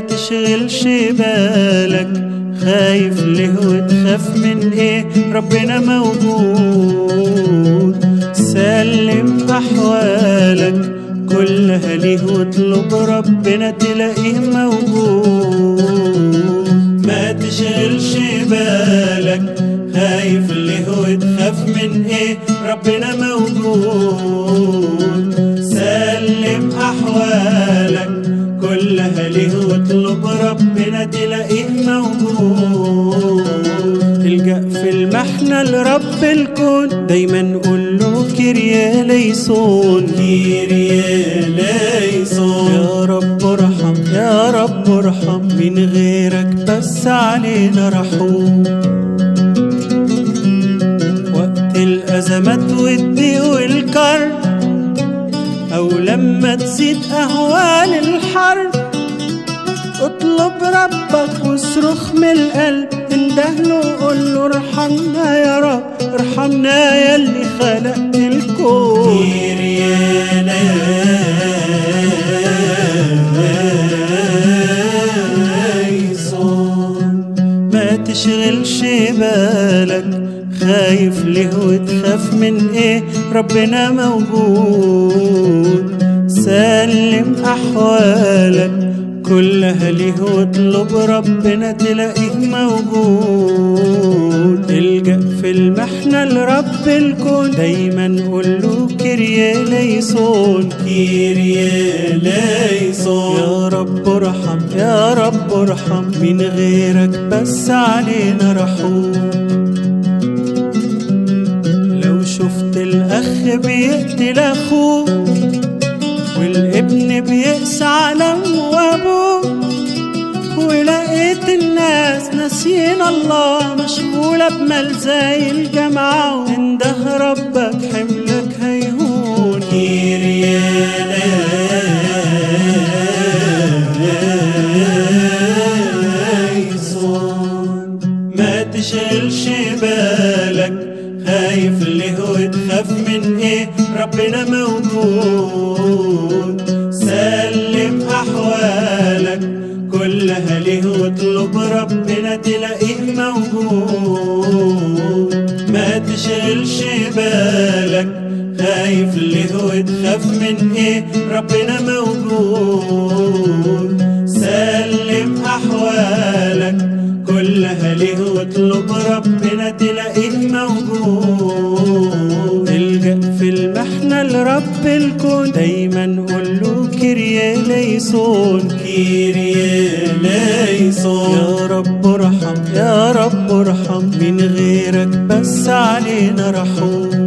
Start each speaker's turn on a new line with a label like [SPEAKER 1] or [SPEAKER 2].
[SPEAKER 1] تشغلش بالك خايف ليه وتخاف من إيه؟ ربنا موجود. سلم احوالك كلها ليه واطلب ربنا تلاقيه موجود. ما تشغلش بالك خايف ليه وتخاف من إيه؟ ربنا موجود. كلها ليه واطلب ربنا تلاقيه موجود الجأ في المحنة لرب الكون. دايما قول له كيريا ليسون. كيريا ليسون. يا رب ارحم يا رب ارحم. من غيرك بس علينا رحوم لما تزيد أهوال الحرب اطلب ربك واصرخ من القلب. اندهله وقول له ارحمنا يا رب. ارحمنا يا اللي خلقت الكون ما تشغلش بالك. خايف ليه وتخاف من إيه؟ ربنا موجود. سلم أحوالك كلها ليه واطلب ربنا تلاقيه موجود. الجأ في المحنة لرب الكون دايما قول له كيريا ليسون. كيريا ليسون. يا رب ارحم يا رب ارحم من غيرك بس علينا رحوم. لو شفت الأخ بيقتل أخوه والابن بيقسى على أمه وأبوه ولقيت الناس ناسيين الله مشغولة بمال زي الجامعة انده ربك حملك هيهون. ما تشغلش بالك خايف ليه وتخاف من إيه؟ ربنا موجود. سلم أحوالك كلها ليه واطلب ربنا تلاقيه موجود. ما تشغلش بالك خايف ليه وتخاف من إيه؟ ربنا موجود. سلم أحوالك كلها ليه واطلب ربنا تلاقيه موجود. الجأ في المحنة لرب الكون دايما قول ليسون كيريا ليسون. يا رب ارحم يا رب ارحم. من غيرك بس علينا رحوم